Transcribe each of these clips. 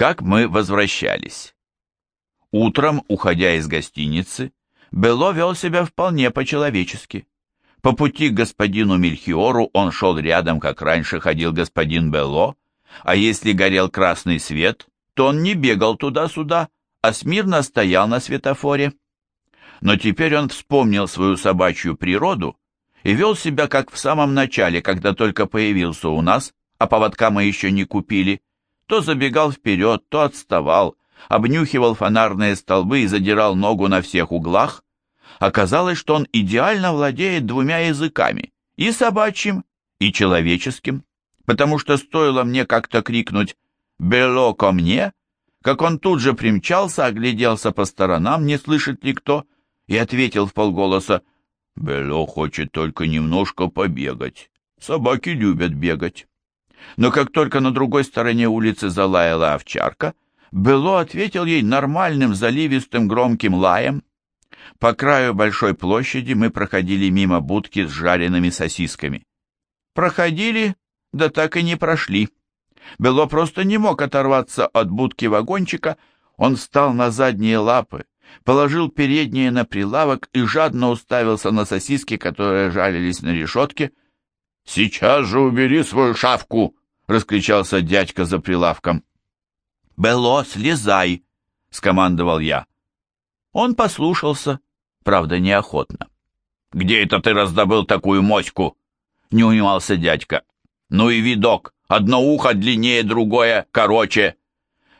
Как мы возвращались? Утром, уходя из гостиницы, Бело вел себя вполне по-человечески. По пути к господину Мельхиору он шел рядом, как раньше ходил господин Бело, а если горел красный свет, то он не бегал туда-сюда, а смирно стоял на светофоре. Но теперь он вспомнил свою собачью природу и вел себя как в самом начале, когда только появился у нас, а поводка мы еще не купили, то забегал вперед, то отставал, обнюхивал фонарные столбы и задирал ногу на всех углах. Оказалось, что он идеально владеет двумя языками, и собачьим, и человеческим, потому что стоило мне как-то крикнуть «Бело ко мне!», как он тут же примчался, огляделся по сторонам, не слышит ли кто, и ответил в полголоса «Бело хочет только немножко побегать. Собаки любят бегать». Но как только на другой стороне улицы залаяла овчарка, Бело ответил ей нормальным, заливистым, громким лаем. По краю большой площади мы проходили мимо будки с жареными сосисками. Проходили, да так и не прошли. Бело просто не мог оторваться от будки вагончика, он встал на задние лапы, положил передние на прилавок и жадно уставился на сосиски, которые жалились на решетке. «Сейчас же убери свою шавку!» — раскричался дядька за прилавком. «Бело, слезай!» — скомандовал я. Он послушался, правда, неохотно. «Где это ты раздобыл такую моську?» — не унимался дядька. «Ну и видок! Одно ухо длиннее, другое короче!»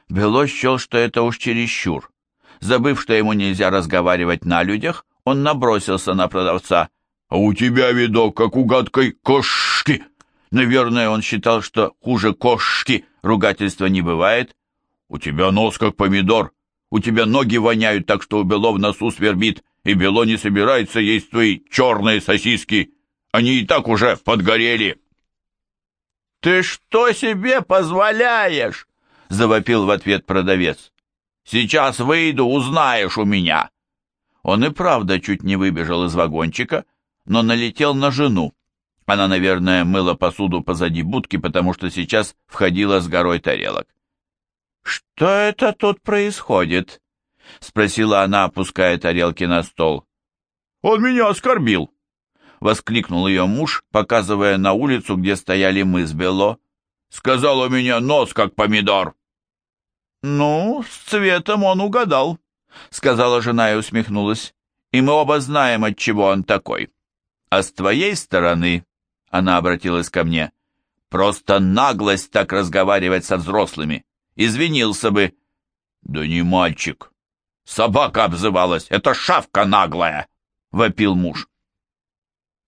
Бело счел, что это уж чересчур. Забыв, что ему нельзя разговаривать на людях, он набросился на продавца. «А у тебя видок, как у гадкой кошки!» Наверное, он считал, что хуже кошки ругательства не бывает. «У тебя нос, как помидор. У тебя ноги воняют так, что у Бело в носу свербит, и Бело не собирается есть твои черные сосиски. Они и так уже подгорели». «Ты что себе позволяешь?» — завопил в ответ продавец. «Сейчас выйду, узнаешь у меня». Он и правда чуть не выбежал из вагончика, но налетел на жену. Она, наверное, мыла посуду позади будки, потому что сейчас входила с горой тарелок. «Что это тут происходит?» — спросила она, опуская тарелки на стол. «Он меня оскорбил!» — воскликнул ее муж, показывая на улицу, где стояли мы с Бело. «Сказал у меня нос, как помидор!» «Ну, с цветом он угадал», — сказала жена и усмехнулась. «И мы оба знаем, от чего он такой. А с твоей стороны...» — она обратилась ко мне. «Просто наглость так разговаривать со взрослыми. Извинился бы». «Да не мальчик. Собака обзывалась. Это шавка наглая», — вопил муж.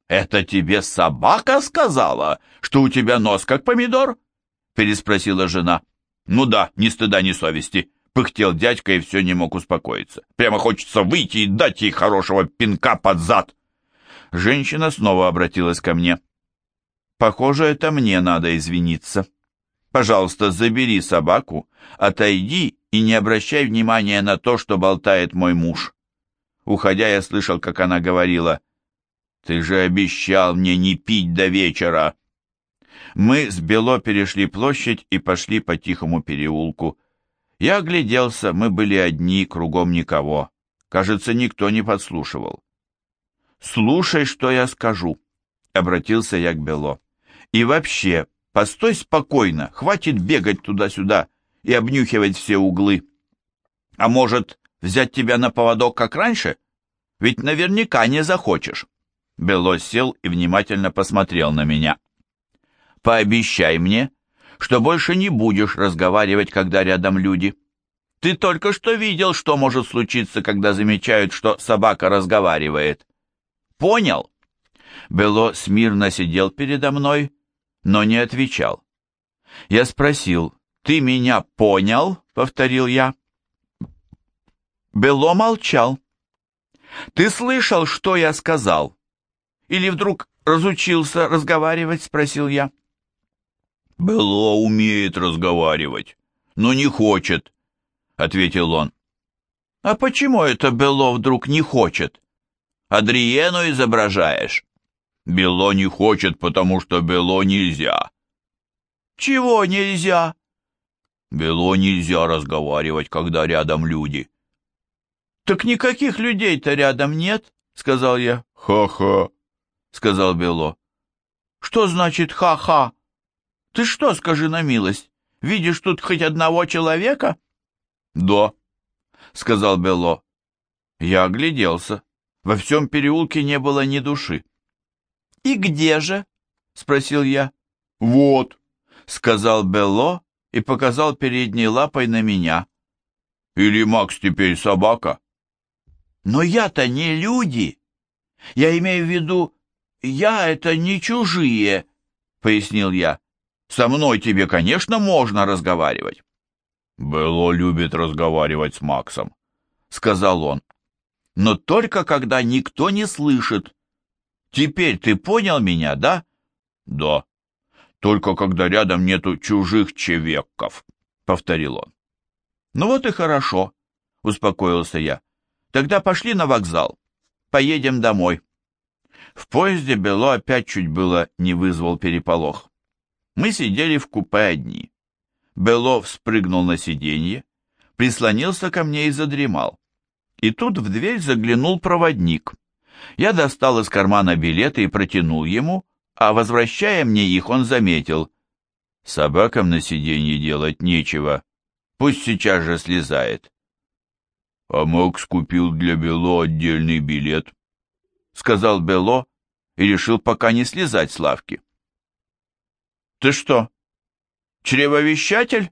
«Это тебе собака сказала, что у тебя нос как помидор?» — переспросила жена. «Ну да, ни стыда, ни совести», — пыхтел дядька и все не мог успокоиться. «Прямо хочется выйти и дать ей хорошего пинка под зад». Женщина снова обратилась ко мне. «Похоже, это мне надо извиниться. Пожалуйста, забери собаку, отойди и не обращай внимания на то, что болтает мой муж». Уходя, я слышал, как она говорила — ты же обещал мне не пить до вечера. Мы с Бело перешли площадь и пошли по тихому переулку. Я огляделся, мы были одни, кругом никого. Кажется, никто не подслушивал. «Слушай, что я скажу», — обратился я к Бело. «И вообще, постой спокойно, хватит бегать туда-сюда и обнюхивать все углы. А может, взять тебя на поводок, как раньше? Ведь наверняка не захочешь». Бело сел и внимательно посмотрел на меня. «Пообещай мне, что больше не будешь разговаривать, когда рядом люди. Ты только что видел, что может случиться, когда замечают, что собака разговаривает. Понял?» Бело смирно сидел передо мной, но не отвечал. Я спросил, «Ты меня понял?» — повторил я. Бело молчал. «Ты слышал, что я сказал?» Или вдруг разучился разговаривать?» — спросил я. «Бело умеет разговаривать, но не хочет», — ответил он. «А почему это Бело вдруг не хочет? Адриену изображаешь?» «Бело не хочет, потому что Бело нельзя». «Чего нельзя?» Бело нельзя разговаривать, когда рядом люди. Так никаких людей-то рядом нет, сказал я. Ха-ха, сказал Бело. Что значит ха-ха? Ты что, скажи на милость, видишь тут хоть одного человека? Да, сказал Бело. Я огляделся. Во всем переулке не было ни души. «И где же?» — спросил я. «Вот», — сказал Белло и показал передней лапой на меня. «Или Макс теперь собака?» «Но я-то не люди. Я имею в виду, я — это не чужие», — пояснил я. «Со мной тебе, конечно, можно разговаривать». «Белло любит разговаривать с Максом», — сказал он. «Но только когда никто не слышит. Теперь ты понял меня, да?» «Да», только когда рядом нету чужих чевекков», — повторил он. «Ну вот и хорошо», — успокоился я. «Тогда пошли на вокзал. Поедем домой». В поезде Бело опять чуть было не вызвал переполох. Мы сидели в купе одни. Бело вспрыгнул на сиденье, прислонился ко мне и задремал. И тут в дверь заглянул проводник. Я достал из кармана билеты и протянул ему, а возвращая мне их, он заметил. Собакам на сиденье делать нечего. Пусть сейчас же слезает. А Макс купил для Бело отдельный билет, сказал Бело и решил пока не слезать с лавки. Ты что, чревовещатель?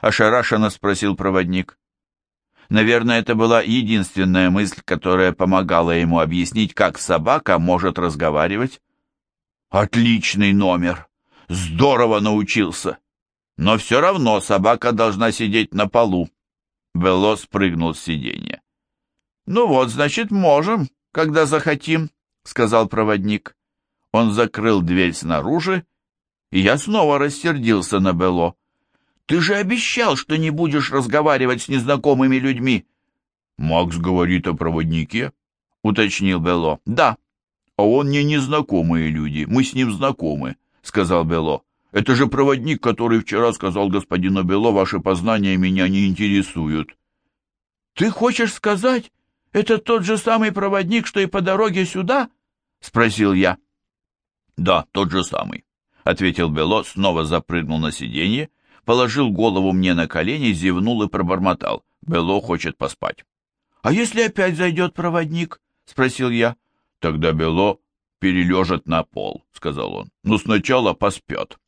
Ошарашенно спросил проводник. Наверное, это была единственная мысль, которая помогала ему объяснить, как собака может разговаривать. Отличный номер. Здорово научился. Но все равно собака должна сидеть на полу. Бело спрыгнул с сиденья. «Ну вот, значит, можем, когда захотим», — сказал проводник. Он закрыл дверь снаружи, и я снова рассердился на Бело. «Ты же обещал, что не будешь разговаривать с незнакомыми людьми». «Макс говорит о проводнике», — уточнил Бело. «Да», «А он не незнакомые люди, мы с ним знакомы», — сказал Бело. «Это же проводник, который вчера сказал господину Бело, ваши познания меня не интересуют». «Ты хочешь сказать, это тот же самый проводник, что и по дороге сюда?» — спросил я. «Да, тот же самый», — ответил Бело, снова запрыгнул на сиденье, положил голову мне на колени, зевнул и пробормотал. Бело хочет поспать. «А если опять зайдет проводник?» — спросил я. Тогда Бело перележит на пол, сказал он. Но сначала поспет.